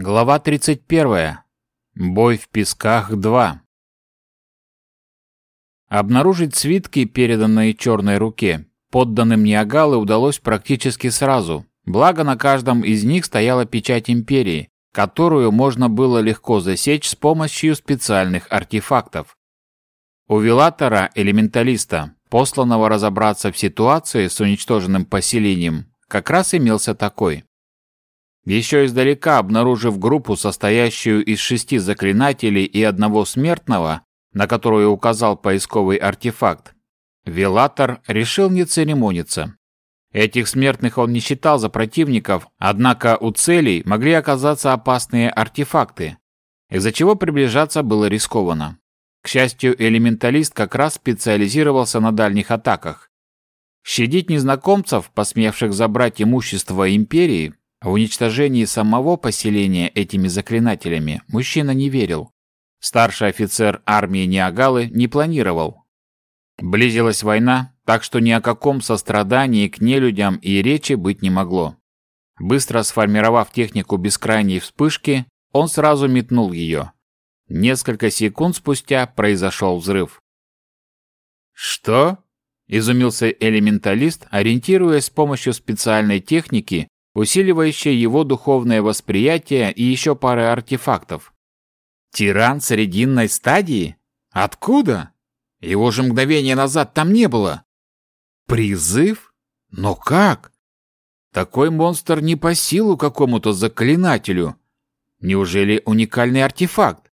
Глава 31. Бой в песках 2. Обнаружить свитки, переданные черной руке, подданным Ниагалы удалось практически сразу, благо на каждом из них стояла печать Империи, которую можно было легко засечь с помощью специальных артефактов. У Вилатора, элементалиста, посланного разобраться в ситуации с уничтоженным поселением, как раз имелся такой. Еще издалека, обнаружив группу, состоящую из шести заклинателей и одного смертного, на которую указал поисковый артефакт, Велатор решил не церемониться. Этих смертных он не считал за противников, однако у целей могли оказаться опасные артефакты, из-за чего приближаться было рискованно. К счастью, элементалист как раз специализировался на дальних атаках. Щадить незнакомцев, посмевших забрать имущество империи, в уничтожении самого поселения этими заклинателями мужчина не верил. Старший офицер армии Ниагалы не планировал. Близилась война, так что ни о каком сострадании к нелюдям и речи быть не могло. Быстро сформировав технику бескрайней вспышки, он сразу метнул ее. Несколько секунд спустя произошел взрыв. «Что?» – изумился элементалист, ориентируясь с помощью специальной техники усиливающее его духовное восприятие и еще пары артефактов. Тиран срединной стадии? Откуда? Его же мгновение назад там не было. Призыв? Но как? Такой монстр не по силу какому-то заклинателю. Неужели уникальный артефакт?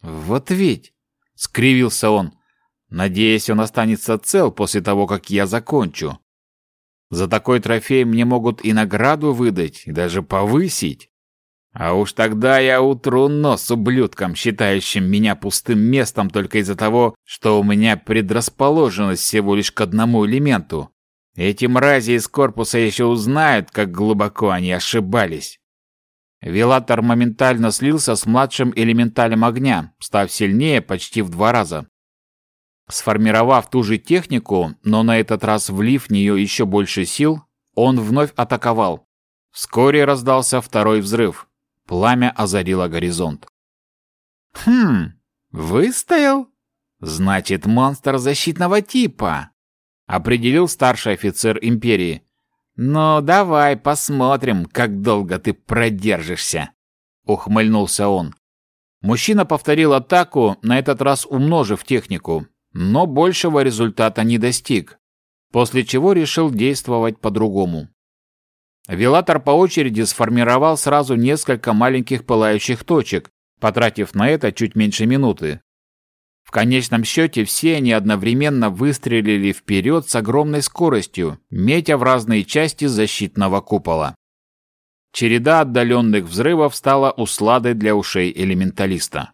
Вот ведь, скривился он. Надеюсь, он останется цел после того, как я закончу. За такой трофей мне могут и награду выдать, и даже повысить. А уж тогда я утру нос ублюдкам, считающим меня пустым местом только из-за того, что у меня предрасположенность всего лишь к одному элементу. Эти мрази из корпуса еще узнают, как глубоко они ошибались. Велатор моментально слился с младшим элементалем огня, став сильнее почти в два раза. Сформировав ту же технику, но на этот раз влив в нее еще больше сил, он вновь атаковал. Вскоре раздался второй взрыв. Пламя озарило горизонт. «Хм, выстоял? Значит, монстр защитного типа», — определил старший офицер Империи. «Ну, давай посмотрим, как долго ты продержишься», — ухмыльнулся он. Мужчина повторил атаку, на этот раз умножив технику, но большего результата не достиг, после чего решил действовать по-другому. Велатор по очереди сформировал сразу несколько маленьких пылающих точек, потратив на это чуть меньше минуты. В конечном счете все они одновременно выстрелили вперед с огромной скоростью, метя в разные части защитного купола. Череда отдаленных взрывов стала усладой для ушей элементалиста.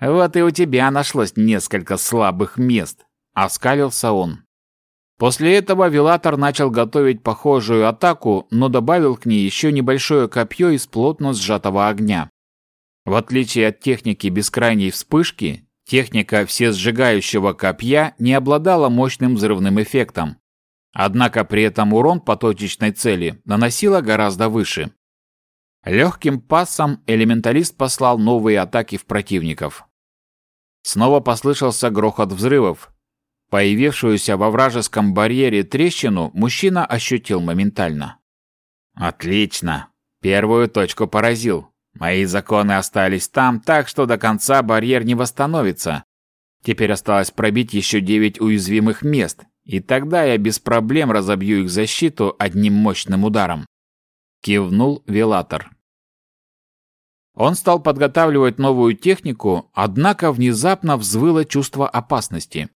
«Вот и у тебя нашлось несколько слабых мест», — оскалился он. После этого Вилатор начал готовить похожую атаку, но добавил к ней еще небольшое копье из плотно сжатого огня. В отличие от техники бескрайней вспышки, техника всесжигающего копья не обладала мощным взрывным эффектом. Однако при этом урон по точечной цели наносила гораздо выше. Легким пассом элементалист послал новые атаки в противников. Снова послышался грохот взрывов. Появившуюся во вражеском барьере трещину мужчина ощутил моментально. «Отлично! Первую точку поразил. Мои законы остались там, так что до конца барьер не восстановится. Теперь осталось пробить еще девять уязвимых мест, и тогда я без проблем разобью их защиту одним мощным ударом. Кивнул Велатор. Он стал подготавливать новую технику, однако внезапно взвыло чувство опасности.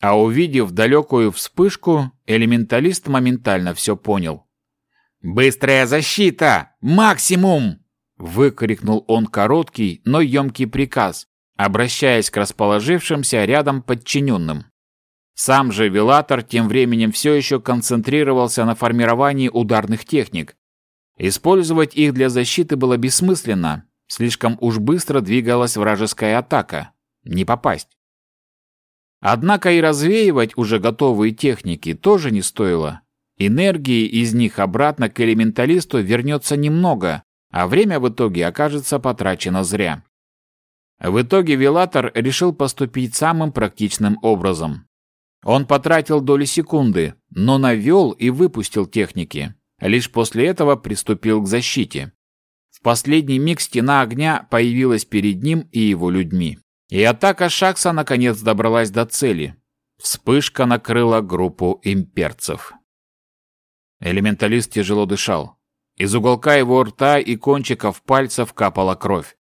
А увидев далекую вспышку, элементалист моментально все понял. «Быстрая защита! Максимум!» Выкрикнул он короткий, но емкий приказ, обращаясь к расположившимся рядом подчиненным. Сам же Вилатор тем временем все еще концентрировался на формировании ударных техник. Использовать их для защиты было бессмысленно, Слишком уж быстро двигалась вражеская атака. Не попасть. Однако и развеивать уже готовые техники тоже не стоило. Энергии из них обратно к элементалисту вернется немного, а время в итоге окажется потрачено зря. В итоге Вилатор решил поступить самым практичным образом. Он потратил доли секунды, но навел и выпустил техники. Лишь после этого приступил к защите. В последний миг стена огня появилась перед ним и его людьми. И атака Шакса наконец добралась до цели. Вспышка накрыла группу имперцев. Элементалист тяжело дышал. Из уголка его рта и кончиков пальцев капала кровь.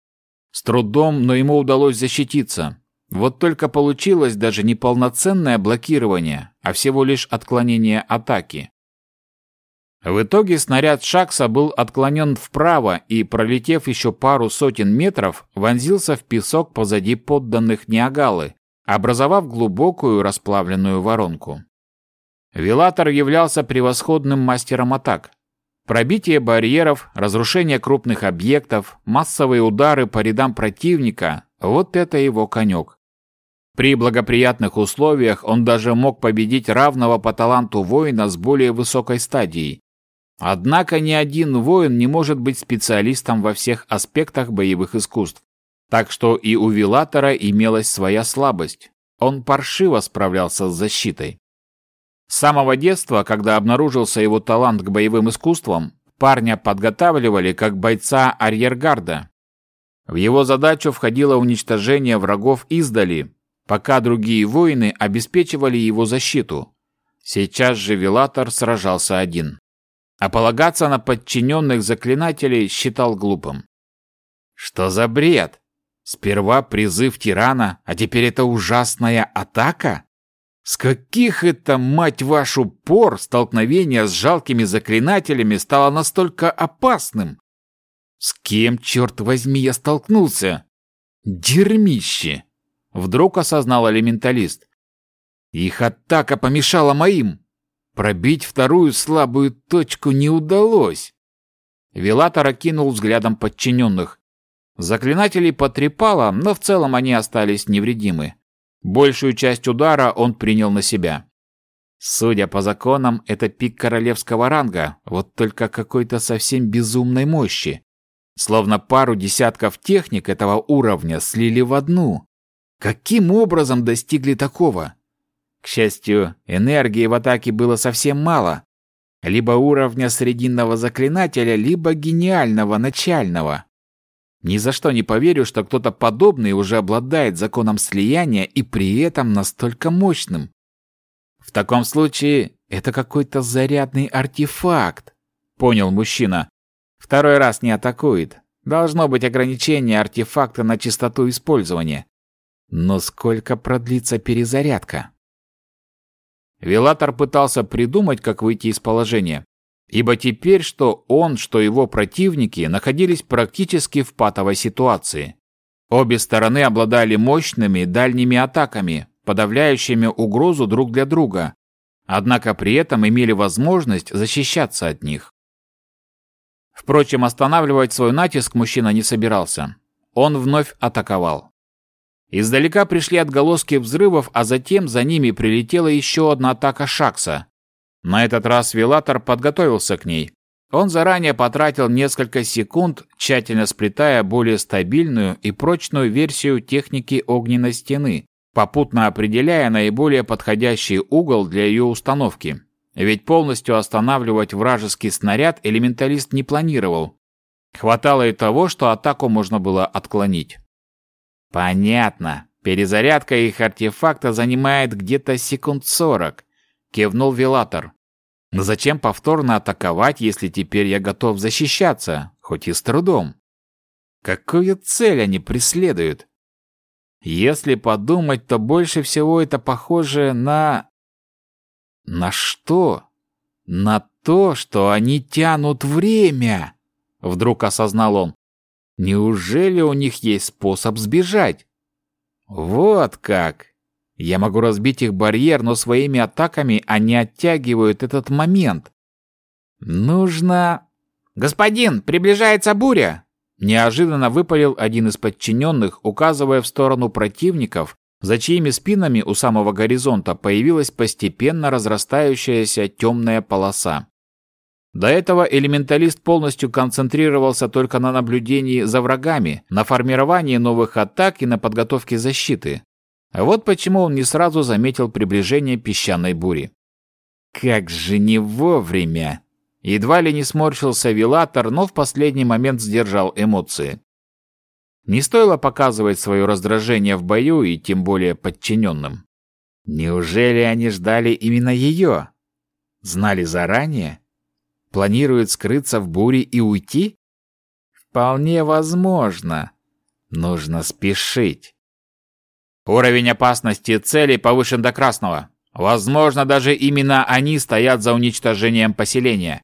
С трудом, но ему удалось защититься. Вот только получилось даже не полноценное блокирование, а всего лишь отклонение атаки. В итоге снаряд Шакса был отклонен вправо и, пролетев еще пару сотен метров, вонзился в песок позади подданных Ниагалы, образовав глубокую расплавленную воронку. Вилатор являлся превосходным мастером атак. Пробитие барьеров, разрушение крупных объектов, массовые удары по рядам противника – вот это его конек. При благоприятных условиях он даже мог победить равного по таланту воина с более высокой стадией. Однако ни один воин не может быть специалистом во всех аспектах боевых искусств. Так что и у Вилатора имелась своя слабость. Он паршиво справлялся с защитой. С самого детства, когда обнаружился его талант к боевым искусствам, парня подготавливали как бойца арьергарда. В его задачу входило уничтожение врагов издали, пока другие воины обеспечивали его защиту. Сейчас же Вилатор сражался один. А полагаться на подчиненных заклинателей считал глупым. Что за бред? Сперва призыв тирана, а теперь это ужасная атака? С каких это, мать вашу, пор столкновение с жалкими заклинателями стало настолько опасным? С кем, черт возьми, я столкнулся? Дерьмище! Вдруг осознал элементалист. Их атака помешала моим. Пробить вторую слабую точку не удалось. Вилатор окинул взглядом подчиненных. Заклинателей потрепало, но в целом они остались невредимы. Большую часть удара он принял на себя. Судя по законам, это пик королевского ранга, вот только какой-то совсем безумной мощи. Словно пару десятков техник этого уровня слили в одну. Каким образом достигли такого? К счастью, энергии в атаке было совсем мало. Либо уровня срединного заклинателя, либо гениального начального. Ни за что не поверю, что кто-то подобный уже обладает законом слияния и при этом настолько мощным. В таком случае это какой-то зарядный артефакт, понял мужчина. Второй раз не атакует. Должно быть ограничение артефакта на частоту использования. Но сколько продлится перезарядка? Вилатор пытался придумать, как выйти из положения, ибо теперь что он, что его противники находились практически в патовой ситуации. Обе стороны обладали мощными дальними атаками, подавляющими угрозу друг для друга, однако при этом имели возможность защищаться от них. Впрочем, останавливать свой натиск мужчина не собирался. Он вновь атаковал. Издалека пришли отголоски взрывов, а затем за ними прилетела еще одна атака Шакса. На этот раз Вилатор подготовился к ней. Он заранее потратил несколько секунд, тщательно сплетая более стабильную и прочную версию техники огненной стены, попутно определяя наиболее подходящий угол для ее установки. Ведь полностью останавливать вражеский снаряд элементалист не планировал. Хватало и того, что атаку можно было отклонить. «Понятно. Перезарядка их артефакта занимает где-то секунд сорок», — кивнул Вилатор. «Но зачем повторно атаковать, если теперь я готов защищаться, хоть и с трудом? Какую цель они преследуют? Если подумать, то больше всего это похоже на... На что? На то, что они тянут время!» Вдруг осознал он. Неужели у них есть способ сбежать? Вот как! Я могу разбить их барьер, но своими атаками они оттягивают этот момент. Нужно... «Господин, приближается буря!» Неожиданно выпалил один из подчиненных, указывая в сторону противников, за чьими спинами у самого горизонта появилась постепенно разрастающаяся темная полоса. До этого элементалист полностью концентрировался только на наблюдении за врагами, на формировании новых атак и на подготовке защиты. Вот почему он не сразу заметил приближение песчаной бури. Как же не вовремя! Едва ли не сморщился Вилатор, но в последний момент сдержал эмоции. Не стоило показывать свое раздражение в бою и тем более подчиненным. Неужели они ждали именно ее? Знали заранее? Планируют скрыться в буре и уйти? Вполне возможно. Нужно спешить. Уровень опасности цели повышен до красного. Возможно, даже именно они стоят за уничтожением поселения.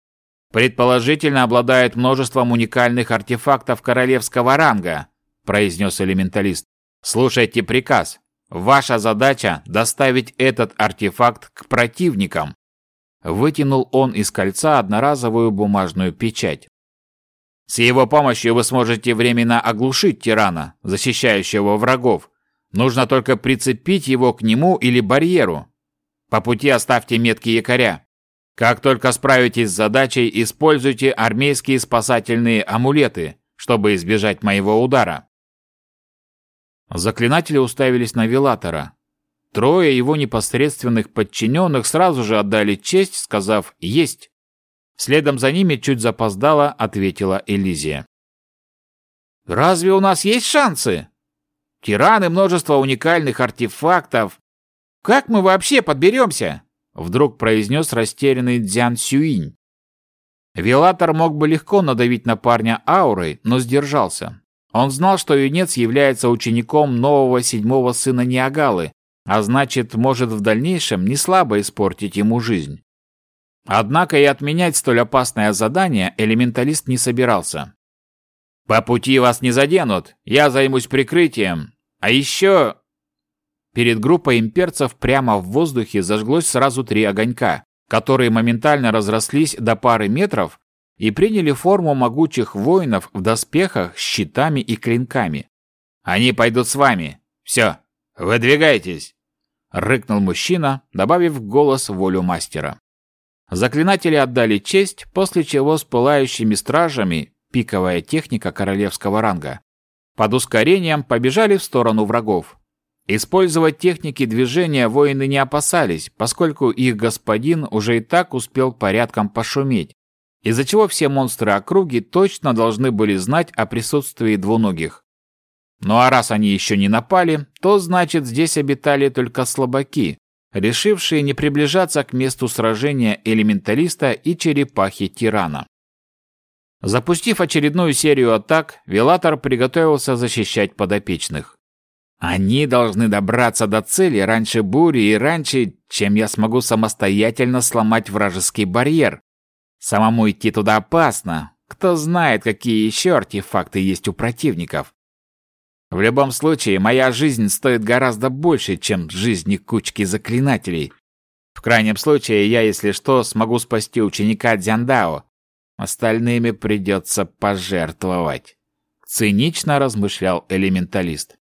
Предположительно, обладают множеством уникальных артефактов королевского ранга, произнес элементалист. Слушайте приказ. Ваша задача доставить этот артефакт к противникам. Вытянул он из кольца одноразовую бумажную печать. С его помощью вы сможете временно оглушить тирана, защищающего врагов. Нужно только прицепить его к нему или барьеру. По пути оставьте метки якоря. Как только справитесь с задачей, используйте армейские спасательные амулеты, чтобы избежать моего удара. Заклинатели уставились на Велатора. Трое его непосредственных подчиненных сразу же отдали честь, сказав «Есть». Следом за ними чуть запоздала ответила Элизия. «Разве у нас есть шансы? Тираны, множество уникальных артефактов. Как мы вообще подберемся?» Вдруг произнес растерянный Дзян Сюинь. Велатор мог бы легко надавить на парня аурой, но сдержался. Он знал, что юнец является учеником нового седьмого сына Ниагалы, а значит, может в дальнейшем не слабо испортить ему жизнь. Однако и отменять столь опасное задание элементалист не собирался. «По пути вас не заденут, я займусь прикрытием. А еще...» Перед группой имперцев прямо в воздухе зажглось сразу три огонька, которые моментально разрослись до пары метров и приняли форму могучих воинов в доспехах, щитами и клинками. «Они пойдут с вами. Все, выдвигайтесь!» — рыкнул мужчина, добавив в голос волю мастера. Заклинатели отдали честь, после чего с пылающими стражами, пиковая техника королевского ранга, под ускорением побежали в сторону врагов. Использовать техники движения воины не опасались, поскольку их господин уже и так успел порядком пошуметь, из-за чего все монстры округи точно должны были знать о присутствии двуногих. Ну а раз они еще не напали, то значит здесь обитали только слабаки, решившие не приближаться к месту сражения элементалиста и черепахи тирана. Запустив очередную серию атак, Велатор приготовился защищать подопечных. Они должны добраться до цели раньше бури и раньше, чем я смогу самостоятельно сломать вражеский барьер. Самому идти туда опасно. Кто знает, какие еще артефакты есть у противников. В любом случае, моя жизнь стоит гораздо больше, чем жизни кучки заклинателей. В крайнем случае, я, если что, смогу спасти ученика Дзяндао. Остальными придется пожертвовать. Цинично размышлял элементалист.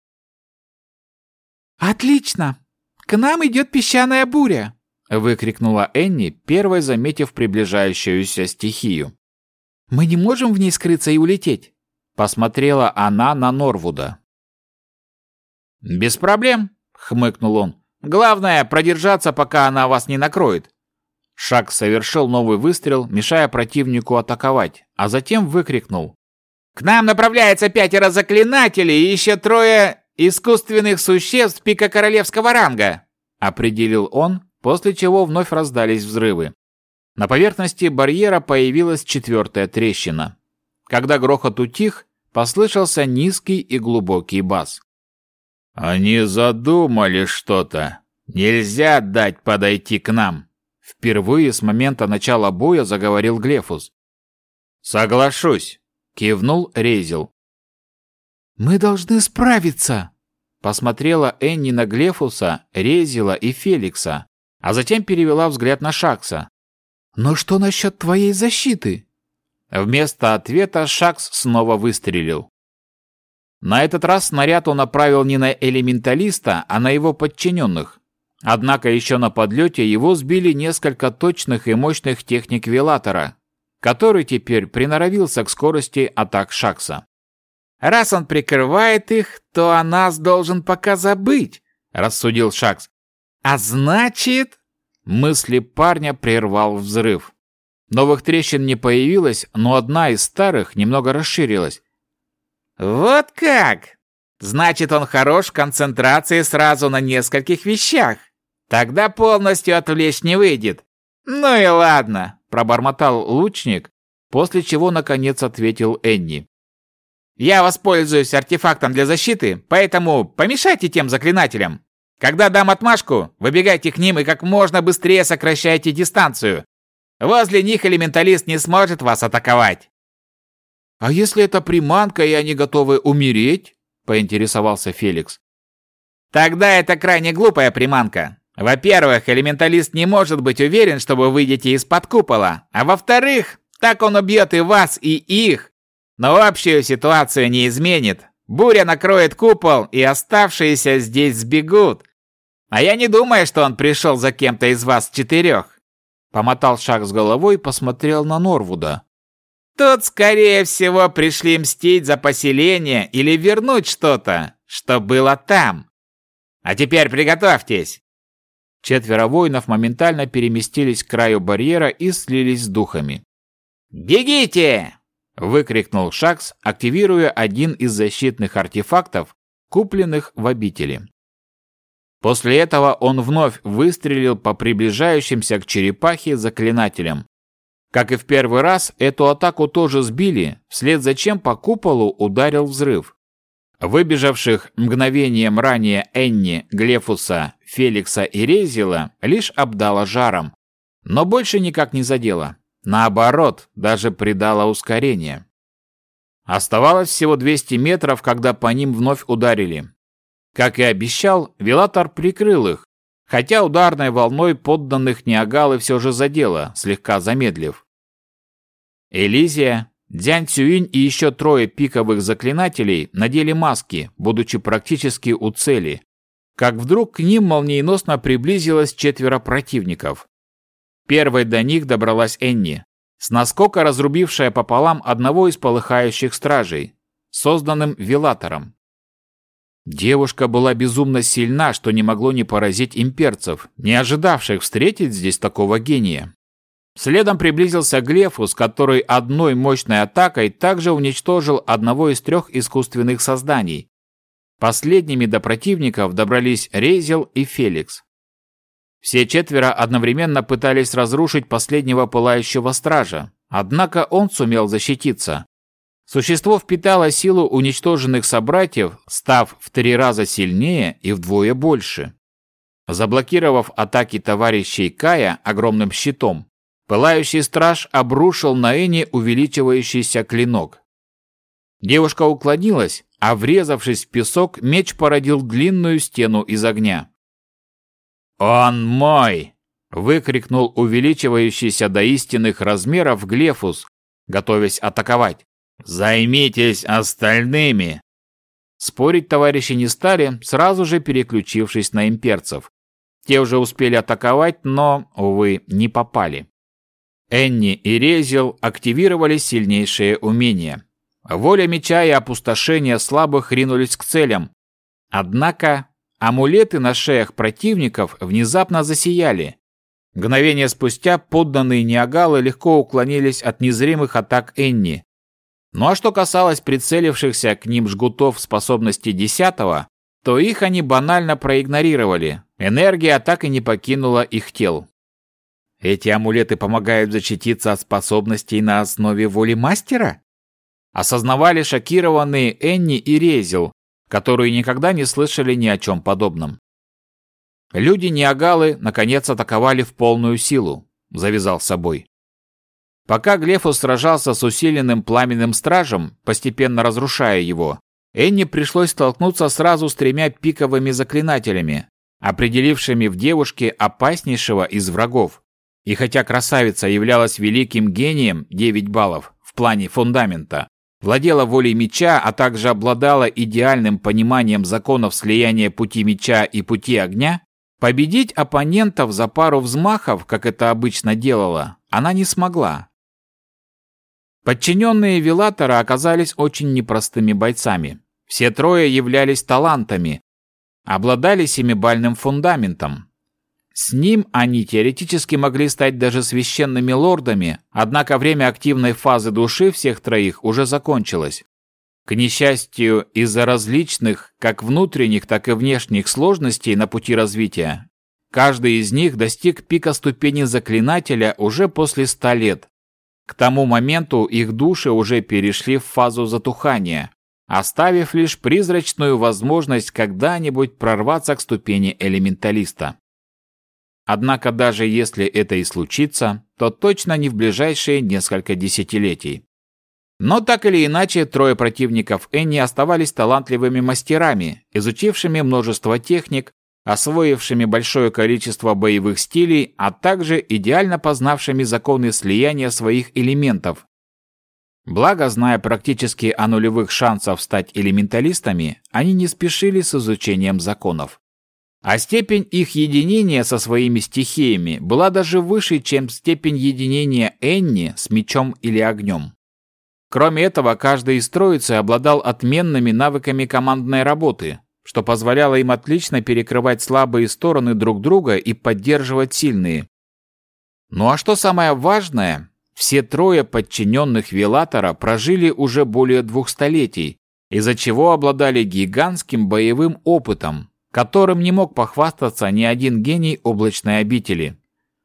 «Отлично! К нам идет песчаная буря!» выкрикнула Энни, первой заметив приближающуюся стихию. «Мы не можем в ней скрыться и улететь!» Посмотрела она на Норвуда. «Без проблем», — хмыкнул он. «Главное, продержаться, пока она вас не накроет». Шаг совершил новый выстрел, мешая противнику атаковать, а затем выкрикнул. «К нам направляется пятеро заклинателей и еще трое искусственных существ пика королевского ранга», определил он, после чего вновь раздались взрывы. На поверхности барьера появилась четвертая трещина. Когда грохот утих, послышался низкий и глубокий бас. «Они задумали что-то. Нельзя дать подойти к нам!» Впервые с момента начала боя заговорил Глефус. «Соглашусь», — кивнул Рейзел. «Мы должны справиться», — посмотрела Энни на Глефуса, Рейзела и Феликса, а затем перевела взгляд на Шакса. «Но что насчет твоей защиты?» Вместо ответа Шакс снова выстрелил. На этот раз снаряд он направил не на элементалиста, а на его подчиненных. Однако еще на подлете его сбили несколько точных и мощных техник Велатора. который теперь приноровился к скорости атак Шакса. «Раз он прикрывает их, то о нас должен пока забыть», — рассудил Шакс. «А значит...» Мысли парня прервал взрыв. Новых трещин не появилось, но одна из старых немного расширилась. «Вот как! Значит, он хорош в концентрации сразу на нескольких вещах. Тогда полностью отвлечь не выйдет. Ну и ладно», — пробормотал лучник, после чего наконец ответил Энни. «Я воспользуюсь артефактом для защиты, поэтому помешайте тем заклинателям. Когда дам отмашку, выбегайте к ним и как можно быстрее сокращайте дистанцию. Возле них элементалист не сможет вас атаковать». «А если это приманка, и они готовы умереть?» – поинтересовался Феликс. «Тогда это крайне глупая приманка. Во-первых, элементалист не может быть уверен, что вы выйдете из-под купола. А во-вторых, так он убьет и вас, и их. Но общую ситуацию не изменит. Буря накроет купол, и оставшиеся здесь сбегут. А я не думаю, что он пришел за кем-то из вас четырех. Помотал шаг с головой и посмотрел на Норвуда. Тут, скорее всего, пришли мстить за поселение или вернуть что-то, что было там. А теперь приготовьтесь. Четверо воинов моментально переместились к краю барьера и слились с духами. «Бегите!» – выкрикнул Шакс, активируя один из защитных артефактов, купленных в обители. После этого он вновь выстрелил по приближающимся к черепахе заклинателям. Как и в первый раз, эту атаку тоже сбили, вслед за чем по куполу ударил взрыв. Выбежавших мгновением ранее Энни, Глефуса, Феликса и Резила лишь обдало жаром, но больше никак не задело. Наоборот, даже придало ускорение. Оставалось всего 200 метров, когда по ним вновь ударили. Как и обещал, Вилатор прикрыл их, хотя ударной волной подданных Ниагалы все же задело, слегка замедлив. Элизия, Дзянь Цюинь и еще трое пиковых заклинателей надели маски, будучи практически у цели, как вдруг к ним молниеносно приблизилось четверо противников. Первой до них добралась Энни, с наскока разрубившая пополам одного из полыхающих стражей, созданным Вилатором. Девушка была безумно сильна, что не могло не поразить имперцев, не ожидавших встретить здесь такого гения. Следом приблизился Глефус, который одной мощной атакой также уничтожил одного из трех искусственных созданий. Последними до противников добрались Рейзел и Феликс. Все четверо одновременно пытались разрушить последнего пылающего стража, однако он сумел защититься. Существо впитало силу уничтоженных собратьев, став в три раза сильнее и вдвое больше. Заблокировав атаки товарищей Кая огромным щитом, пылающий страж обрушил на Эни увеличивающийся клинок. Девушка уклонилась, а врезавшись в песок, меч породил длинную стену из огня. «Он мой!» — выкрикнул увеличивающийся до истинных размеров Глефус, готовясь атаковать. Займитесь остальными. Спорить товарищи не стали, сразу же переключившись на имперцев. Те уже успели атаковать, но, увы, не попали. Энни и Резил активировали сильнейшие умения. Воля меча и опустошение слабых ринулись к целям. Однако амулеты на шеях противников внезапно засияли. Мгновение спустя подданные Ниагалы легко уклонились от незримых атак Энни, ну а что касалось прицелившихся к ним жгутов способности десятого, то их они банально проигнорировали. Энергия так и не покинула их тел. Эти амулеты помогают защититься от способностей на основе воли мастера? Осознавали шокированные Энни и Резил, которые никогда не слышали ни о чем подобном. Люди Ниагалы наконец атаковали в полную силу, завязал собой. Пока Глефус сражался с усиленным пламенным стражем, постепенно разрушая его, Энни пришлось столкнуться сразу с тремя пиковыми заклинателями, определившими в девушке опаснейшего из врагов. И хотя красавица являлась великим гением 9 баллов в плане фундамента, владела волей меча, а также обладала идеальным пониманием законов слияния пути меча и пути огня, победить оппонентов за пару взмахов, как это обычно делала, она не смогла. Подчиненные Вилатора оказались очень непростыми бойцами. Все трое являлись талантами, обладали семибальным фундаментом. С ним они теоретически могли стать даже священными лордами, однако время активной фазы души всех троих уже закончилось. К несчастью, из-за различных, как внутренних, так и внешних сложностей на пути развития, каждый из них достиг пика ступени заклинателя уже после ста лет. К тому моменту их души уже перешли в фазу затухания, оставив лишь призрачную возможность когда-нибудь прорваться к ступени элементалиста. Однако даже если это и случится, то точно не в ближайшие несколько десятилетий. Но так или иначе, трое противников Энни оставались талантливыми мастерами, изучившими множество техник, освоившими большое количество боевых стилей, а также идеально познавшими законы слияния своих элементов. Благо, зная практически о нулевых шансах стать элементалистами, они не спешили с изучением законов. А степень их единения со своими стихиями была даже выше, чем степень единения Энни с мечом или огнем. Кроме этого, каждый из троицы обладал отменными навыками командной работы, что позволяло им отлично перекрывать слабые стороны друг друга и поддерживать сильные. Ну а что самое важное, все трое подчиненных Велатора прожили уже более двух столетий, из-за чего обладали гигантским боевым опытом, которым не мог похвастаться ни один гений облачной обители.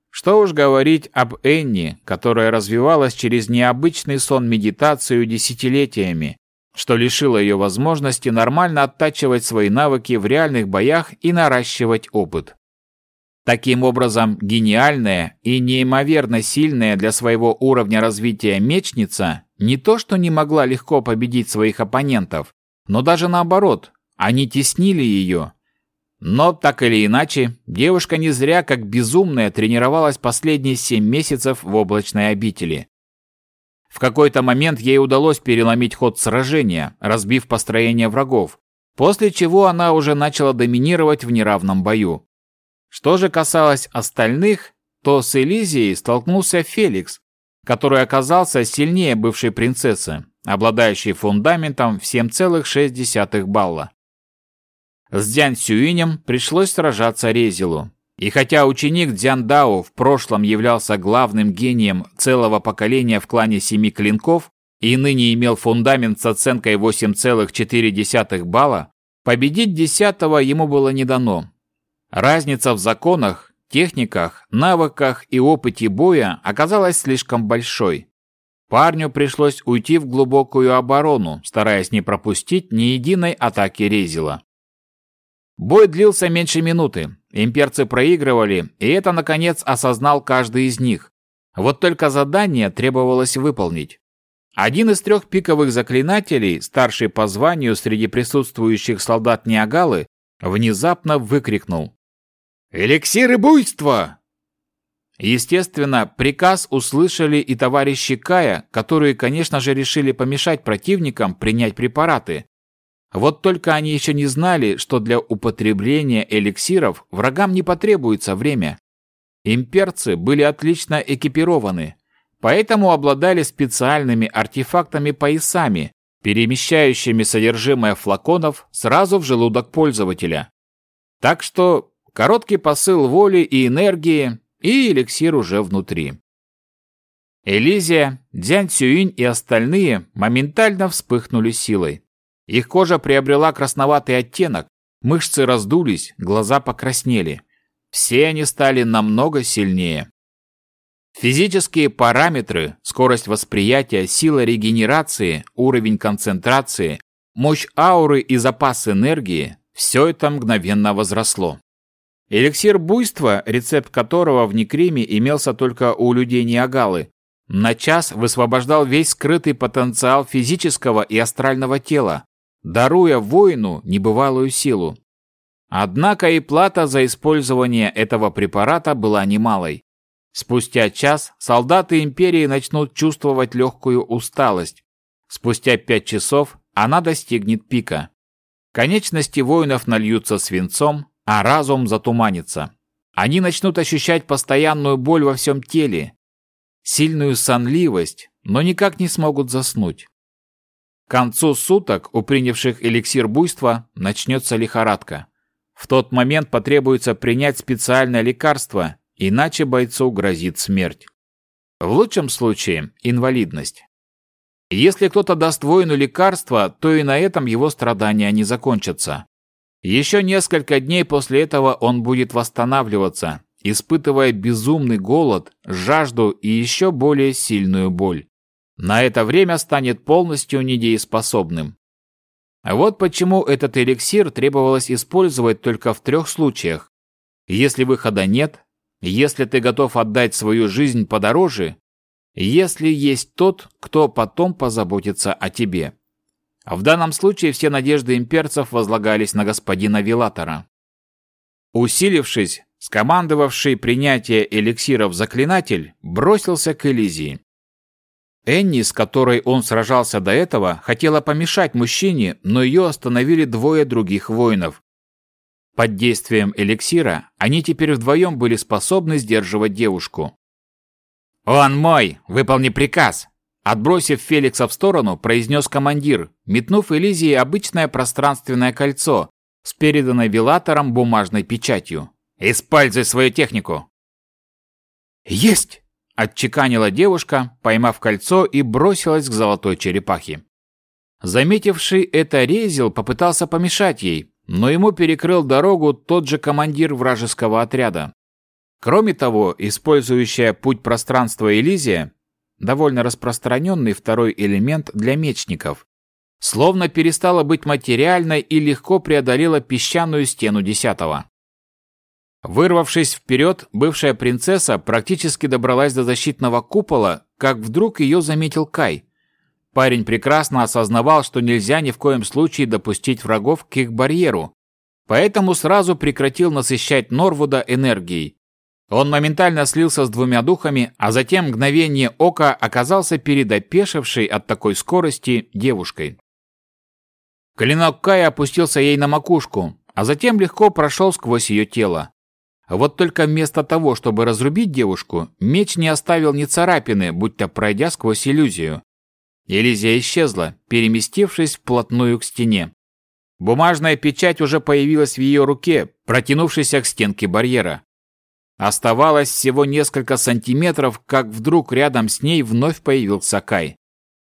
Что уж говорить об Энни, которая развивалась через необычный сон-медитацию десятилетиями, что лишило ее возможности нормально оттачивать свои навыки в реальных боях и наращивать опыт. Таким образом, гениальная и неимоверно сильная для своего уровня развития мечница не то что не могла легко победить своих оппонентов, но даже наоборот, они теснили ее, но, так или иначе, девушка не зря, как безумная, тренировалась последние семь месяцев в облачной обители. В какой-то момент ей удалось переломить ход сражения, разбив построение врагов, после чего она уже начала доминировать в неравном бою. Что же касалось остальных, то с Элизией столкнулся Феликс, который оказался сильнее бывшей принцессы, обладающей фундаментом в 7,6 балла. С Дзян Сюинем пришлось сражаться Резилу. И хотя ученик Дзян Дао в прошлом являлся главным гением целого поколения в клане Семи Клинков и ныне имел фундамент с оценкой 8,4 балла, победить десятого ему было не дано. Разница в законах, техниках, навыках и опыте боя оказалась слишком большой. Парню пришлось уйти в глубокую оборону, стараясь не пропустить ни единой атаки Резила. Бой длился меньше минуты. Имперцы проигрывали, и это, наконец, осознал каждый из них. Вот только задание требовалось выполнить. Один из трех пиковых заклинателей, старший по званию среди присутствующих солдат Ниагалы, внезапно выкрикнул. «Эликсиры буйства!» Естественно, приказ услышали и товарищи Кая, которые, конечно же, решили помешать противникам принять препараты, вот только они еще не знали, что для употребления эликсиров врагам не потребуется время. Имперцы были отлично экипированы, поэтому обладали специальными артефактами-поясами, перемещающими содержимое флаконов сразу в желудок пользователя. Так что короткий посыл воли и энергии, и эликсир уже внутри. Элизия, Дзянь Цюинь и остальные моментально вспыхнули силой. Их кожа приобрела красноватый оттенок, мышцы раздулись, глаза покраснели. Все они стали намного сильнее. Физические параметры, скорость восприятия, сила регенерации, уровень концентрации, мощь ауры и запас энергии – все это мгновенно возросло. Эликсир буйства, рецепт которого в Некриме имелся только у людей Ниагалы, на час высвобождал весь скрытый потенциал физического и астрального тела, даруя воину небывалую силу. Однако и плата за использование этого препарата была немалой. Спустя час солдаты империи начнут чувствовать легкую усталость. Спустя пять часов она достигнет пика. Конечности воинов нальются свинцом, а разум затуманится. Они начнут ощущать постоянную боль во всем теле, сильную сонливость, но никак не смогут заснуть. К концу суток у принявших эликсир буйства начнется лихорадка. В тот момент потребуется принять специальное лекарство, иначе бойцу грозит смерть. В лучшем случае – инвалидность. Если кто-то даст воину лекарство, то и на этом его страдания не закончатся. Еще несколько дней после этого он будет восстанавливаться, испытывая безумный голод, жажду и еще более сильную боль. На это время станет полностью недееспособным. Вот почему этот эликсир требовалось использовать только в трех случаях. Если выхода нет, если ты готов отдать свою жизнь подороже, если есть тот, кто потом позаботится о тебе. В данном случае все надежды имперцев возлагались на господина Вилатора. Усилившись, скомандовавший принятие эликсиров заклинатель бросился к Элизии. Энни, с которой он сражался до этого, хотела помешать мужчине, но ее остановили двое других воинов. Под действием эликсира они теперь вдвоем были способны сдерживать девушку. «Он мой! Выполни приказ!» Отбросив Феликса в сторону, произнес командир, метнув Элизии обычное пространственное кольцо с переданной Вилатором бумажной печатью. «Используй свою технику!» «Есть!» – отчеканила девушка, поймав кольцо и бросилась к золотой черепахе. Заметивший это Резил попытался помешать ей, но ему перекрыл дорогу тот же командир вражеского отряда. Кроме того, использующая путь пространства Элизия, довольно распространенный второй элемент для мечников, словно перестала быть материальной и легко преодолела песчаную стену десятого. Вырвавшись вперед, бывшая принцесса практически добралась до защитного купола, как вдруг ее заметил Кай. Парень прекрасно осознавал, что нельзя ни в коем случае допустить врагов к их барьеру, поэтому сразу прекратил насыщать Норвуда энергией, он моментально слился с двумя духами, а затем мгновение ока оказался перед опешившей от такой скорости девушкой. Клинок Кая опустился ей на макушку, а затем легко прошел сквозь ее тело. Вот только вместо того, чтобы разрубить девушку, меч не оставил ни царапины, будто пройдя сквозь иллюзию. Иллюзия исчезла, переместившись вплотную к стене. Бумажная печать уже появилась в ее руке, протянувшейся к стенке барьера. Оставалось всего несколько сантиметров, как вдруг рядом с ней вновь появился Кай.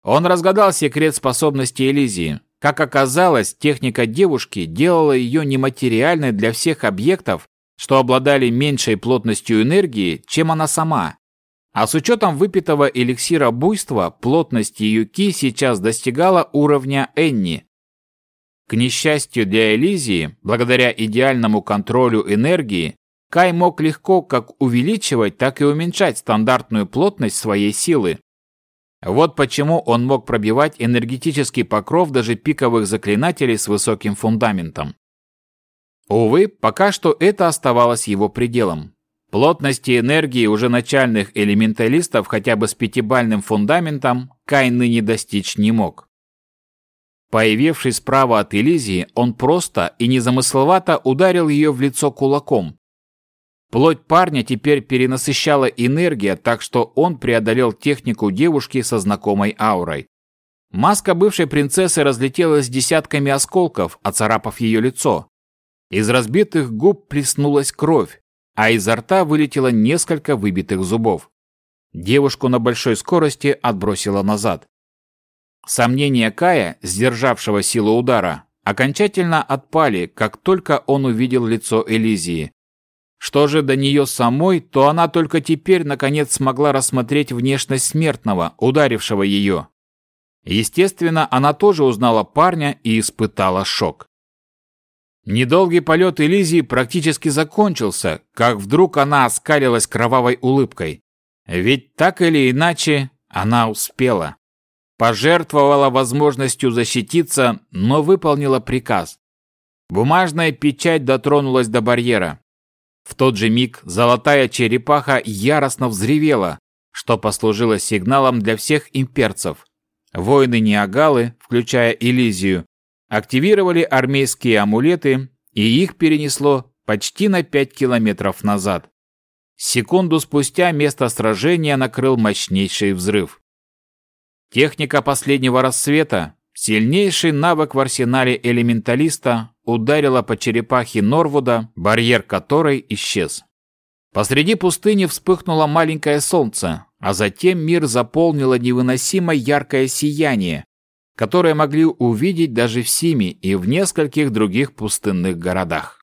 Он разгадал секрет способности Элизии. Как оказалось, техника девушки делала ее нематериальной для всех объектов, что обладали меньшей плотностью энергии, чем она сама. А с учетом выпитого эликсира буйства, плотность ее ки сейчас достигала уровня Энни. К несчастью для Элизии, благодаря идеальному контролю энергии, Кай мог легко как увеличивать, так и уменьшать стандартную плотность своей силы. Вот почему он мог пробивать энергетический покров даже пиковых заклинателей с высоким фундаментом. Увы, пока что это оставалось его пределом. Плотности энергии уже начальных элементалистов хотя бы с пятибальным фундаментом Кай ныне достичь не мог. Появившись справа от Элизии, он просто и незамысловато ударил ее в лицо кулаком, Плоть парня теперь перенасыщала энергия, так что он преодолел технику девушки со знакомой аурой. Маска бывшей принцессы разлетелась десятками осколков, оцарапав ее лицо. Из разбитых губ плеснулась кровь, а изо рта вылетело несколько выбитых зубов. Девушку на большой скорости отбросило назад. Сомнения Кая, сдержавшего силу удара, окончательно отпали, как только он увидел лицо Элизии. Что же до нее самой, то она только теперь наконец смогла рассмотреть внешность смертного, ударившего ее. Естественно, она тоже узнала парня и испытала шок. Недолгий полет Элизии практически закончился, как вдруг она оскалилась кровавой улыбкой. Ведь так или иначе она успела. Пожертвовала возможностью защититься, но выполнила приказ. Бумажная печать дотронулась до барьера. В тот же миг золотая черепаха яростно взревела, что послужило сигналом для всех имперцев. Воины Ниагалы, включая Элизию, активировали армейские амулеты, и их перенесло почти на 5 километров назад. Секунду спустя место сражения накрыл мощнейший взрыв. Техника последнего рассвета, сильнейший навык в арсенале элементалиста, ударила по черепахе Норвуда, барьер которой исчез. Посреди пустыни вспыхнуло маленькое солнце, а затем мир заполнило невыносимо яркое сияние, которое могли увидеть даже в Симе и в нескольких других пустынных городах.